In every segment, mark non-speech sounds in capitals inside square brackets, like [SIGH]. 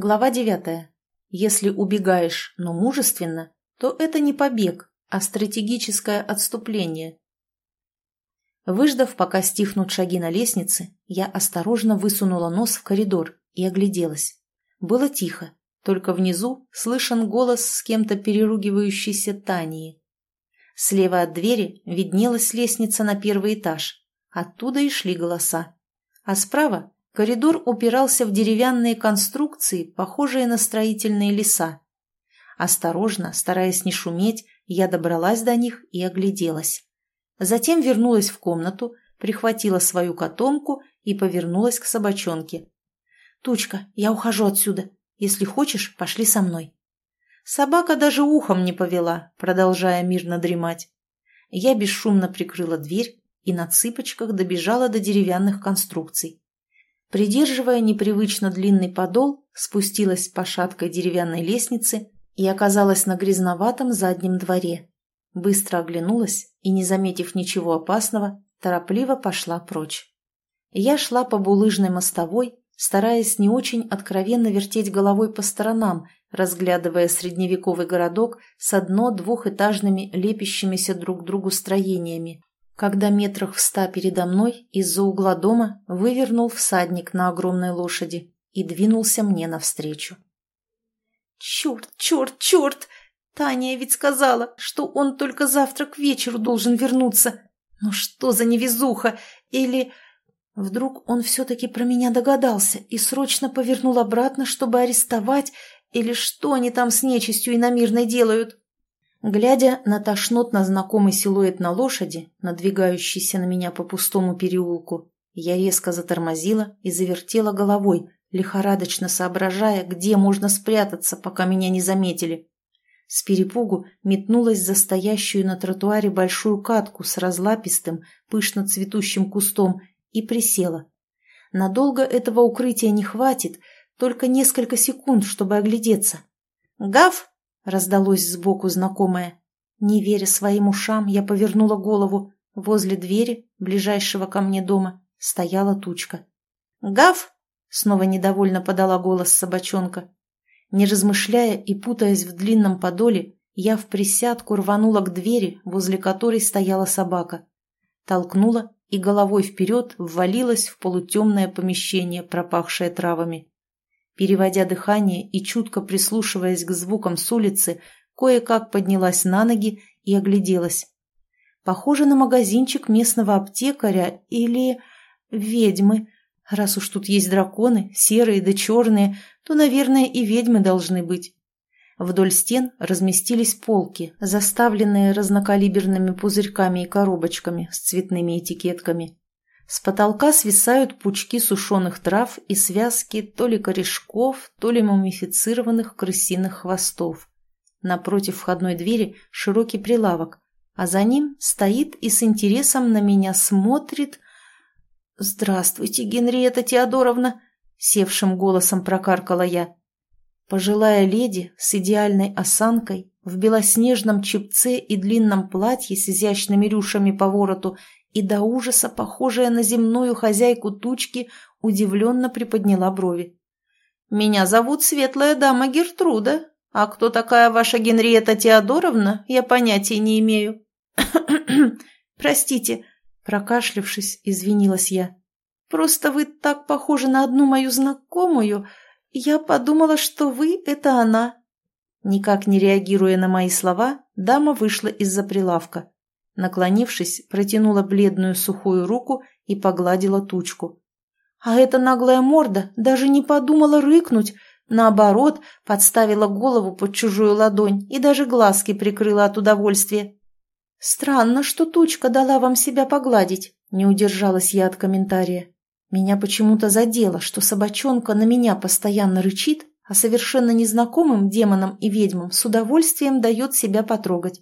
Глава девятая. Если убегаешь, но мужественно, то это не побег, а стратегическое отступление. Выждав, пока стихнут шаги на лестнице, я осторожно высунула нос в коридор и огляделась. Было тихо, только внизу слышен голос с кем-то переругивающейся Тании. Слева от двери виднелась лестница на первый этаж. Оттуда и шли голоса. А справа коридор упирался в деревянные конструкции, похожие на строительные леса. Осторожно, стараясь не шуметь, я добралась до них и огляделась. Затем вернулась в комнату, прихватила свою котомку и повернулась к собачонке. «Тучка, я ухожу отсюда. Если хочешь, пошли со мной». Собака даже ухом не повела, продолжая мирно дремать. Я бесшумно прикрыла дверь и на цыпочках добежала до деревянных конструкций. Придерживая непривычно длинный подол, спустилась по шаткой деревянной лестнице и оказалась на грязноватом заднем дворе. Быстро оглянулась и, не заметив ничего опасного, торопливо пошла прочь. Я шла по булыжной мостовой, стараясь не очень откровенно вертеть головой по сторонам, разглядывая средневековый городок с одно-двухэтажными лепящимися друг к другу строениями, когда метрах в ста передо мной из-за угла дома вывернул всадник на огромной лошади и двинулся мне навстречу. «Черт, черт, черт! Таня ведь сказала, что он только завтра к вечеру должен вернуться. Ну что за невезуха? Или...» Вдруг он все-таки про меня догадался и срочно повернул обратно, чтобы арестовать, или что они там с нечистью иномирной делают? Глядя на тошнотно знакомый силуэт на лошади, надвигающийся на меня по пустому переулку, я резко затормозила и завертела головой, лихорадочно соображая, где можно спрятаться, пока меня не заметили. С перепугу метнулась за стоящую на тротуаре большую катку с разлапистым, пышно цветущим кустом и присела. Надолго этого укрытия не хватит, только несколько секунд, чтобы оглядеться. «Гав!» — раздалось сбоку знакомое. Не веря своим ушам, я повернула голову. Возле двери, ближайшего ко мне дома, стояла тучка. «Гав!» — снова недовольно подала голос собачонка. Не размышляя и путаясь в длинном подоле, я в присядку рванула к двери, возле которой стояла собака. Толкнула и головой вперед ввалилась в полутемное помещение, пропахшее травами. Переводя дыхание и чутко прислушиваясь к звукам с улицы, кое-как поднялась на ноги и огляделась. Похоже на магазинчик местного аптекаря или ведьмы. Раз уж тут есть драконы, серые да черные, то, наверное, и ведьмы должны быть. Вдоль стен разместились полки, заставленные разнокалиберными пузырьками и коробочками с цветными этикетками. С потолка свисают пучки сушеных трав и связки то ли корешков, то ли мумифицированных крысиных хвостов. Напротив входной двери широкий прилавок, а за ним стоит и с интересом на меня смотрит... «Здравствуйте, Генриетта Теодоровна!» — севшим голосом прокаркала я. Пожилая леди с идеальной осанкой, в белоснежном чепце и длинном платье с изящными рюшами по вороту и до ужаса похожая на земную хозяйку тучки, удивленно приподняла брови. «Меня зовут Светлая Дама Гертруда, а кто такая ваша Генриетта Теодоровна, я понятия не имею». [COUGHS] «Простите», — прокашлявшись, извинилась я. «Просто вы так похожи на одну мою знакомую», «Я подумала, что вы — это она». Никак не реагируя на мои слова, дама вышла из-за прилавка. Наклонившись, протянула бледную сухую руку и погладила тучку. А эта наглая морда даже не подумала рыкнуть, наоборот, подставила голову под чужую ладонь и даже глазки прикрыла от удовольствия. «Странно, что тучка дала вам себя погладить», — не удержалась я от комментария. Меня почему-то задело, что собачонка на меня постоянно рычит, а совершенно незнакомым демонам и ведьмам с удовольствием дает себя потрогать.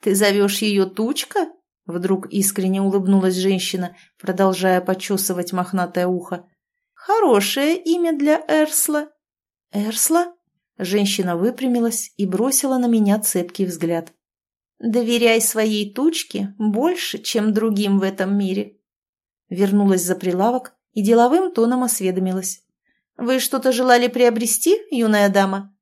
«Ты зовешь ее Тучка?» Вдруг искренне улыбнулась женщина, продолжая почесывать мохнатое ухо. «Хорошее имя для Эрсла». «Эрсла?» Женщина выпрямилась и бросила на меня цепкий взгляд. «Доверяй своей тучке больше, чем другим в этом мире», вернулась за прилавок и деловым тоном осведомилась. Вы что-то желали приобрести, юная дама?»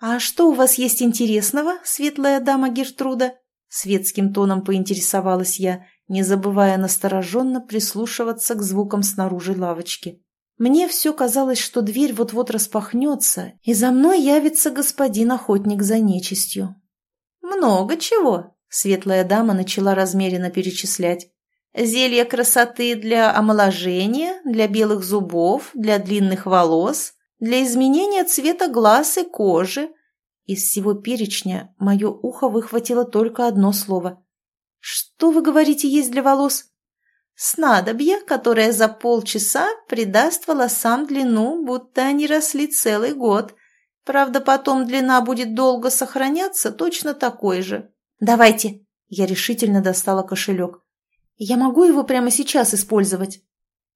«А что у вас есть интересного, светлая дама Гертруда?» Светским тоном поинтересовалась я, не забывая настороженно прислушиваться к звукам снаружи лавочки. Мне все казалось, что дверь вот-вот распахнется, и за мной явится господин охотник за нечистью. «Много чего», — светлая дама начала размеренно перечислять. «Зелье красоты для омоложения, для белых зубов, для длинных волос, для изменения цвета глаз и кожи». Из всего перечня мое ухо выхватило только одно слово. «Что, вы говорите, есть для волос?» Снадобье, которое за полчаса придаст волосам длину, будто они росли целый год. Правда, потом длина будет долго сохраняться, точно такой же. «Давайте!» Я решительно достала кошелек. «Я могу его прямо сейчас использовать?»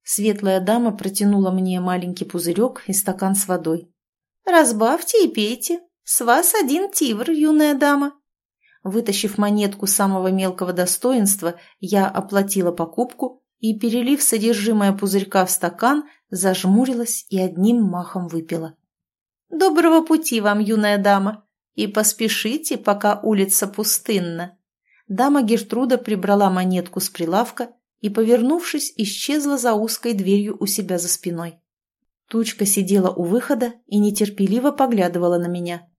Светлая дама протянула мне маленький пузырек и стакан с водой. «Разбавьте и пейте. С вас один тивр, юная дама». Вытащив монетку самого мелкого достоинства, я оплатила покупку и, перелив содержимое пузырька в стакан, зажмурилась и одним махом выпила. «Доброго пути вам, юная дама, и поспешите, пока улица пустынна». Дама Гертруда прибрала монетку с прилавка и, повернувшись, исчезла за узкой дверью у себя за спиной. Тучка сидела у выхода и нетерпеливо поглядывала на меня.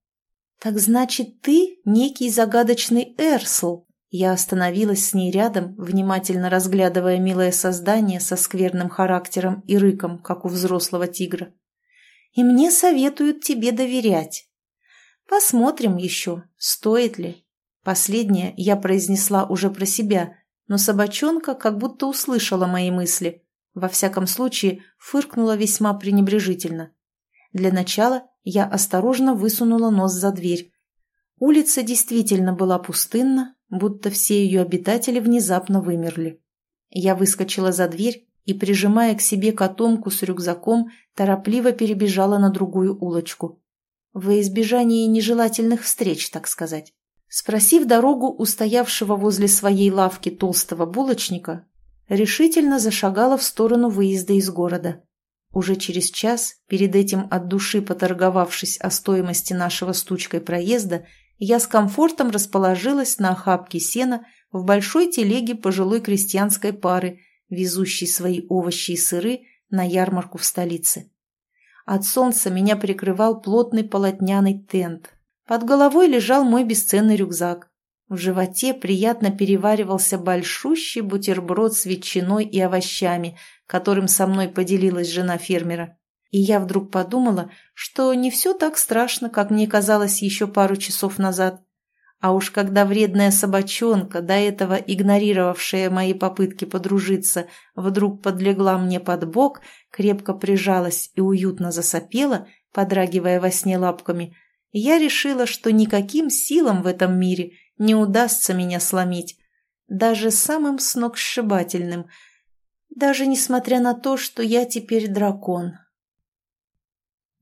«Так значит, ты некий загадочный Эрсл?» Я остановилась с ней рядом, внимательно разглядывая милое создание со скверным характером и рыком, как у взрослого тигра. «И мне советуют тебе доверять. Посмотрим еще, стоит ли». Последнее я произнесла уже про себя, но собачонка как будто услышала мои мысли. Во всяком случае, фыркнула весьма пренебрежительно. Для начала я осторожно высунула нос за дверь. Улица действительно была пустынна, будто все ее обитатели внезапно вымерли. Я выскочила за дверь и, прижимая к себе котомку с рюкзаком, торопливо перебежала на другую улочку. Во избежание нежелательных встреч, так сказать. Спросив дорогу у стоявшего возле своей лавки толстого булочника, решительно зашагала в сторону выезда из города. Уже через час, перед этим от души поторговавшись о стоимости нашего стучкой проезда, я с комфортом расположилась на охапке сена в большой телеге пожилой крестьянской пары, везущей свои овощи и сыры на ярмарку в столице. От солнца меня прикрывал плотный полотняный тент. Под головой лежал мой бесценный рюкзак. В животе приятно переваривался большущий бутерброд с ветчиной и овощами, которым со мной поделилась жена фермера. И я вдруг подумала, что не все так страшно, как мне казалось еще пару часов назад. А уж когда вредная собачонка, до этого игнорировавшая мои попытки подружиться, вдруг подлегла мне под бок, крепко прижалась и уютно засопела, подрагивая во сне лапками, я решила, что никаким силам в этом мире не удастся меня сломить, даже самым сногсшибательным – даже несмотря на то, что я теперь дракон.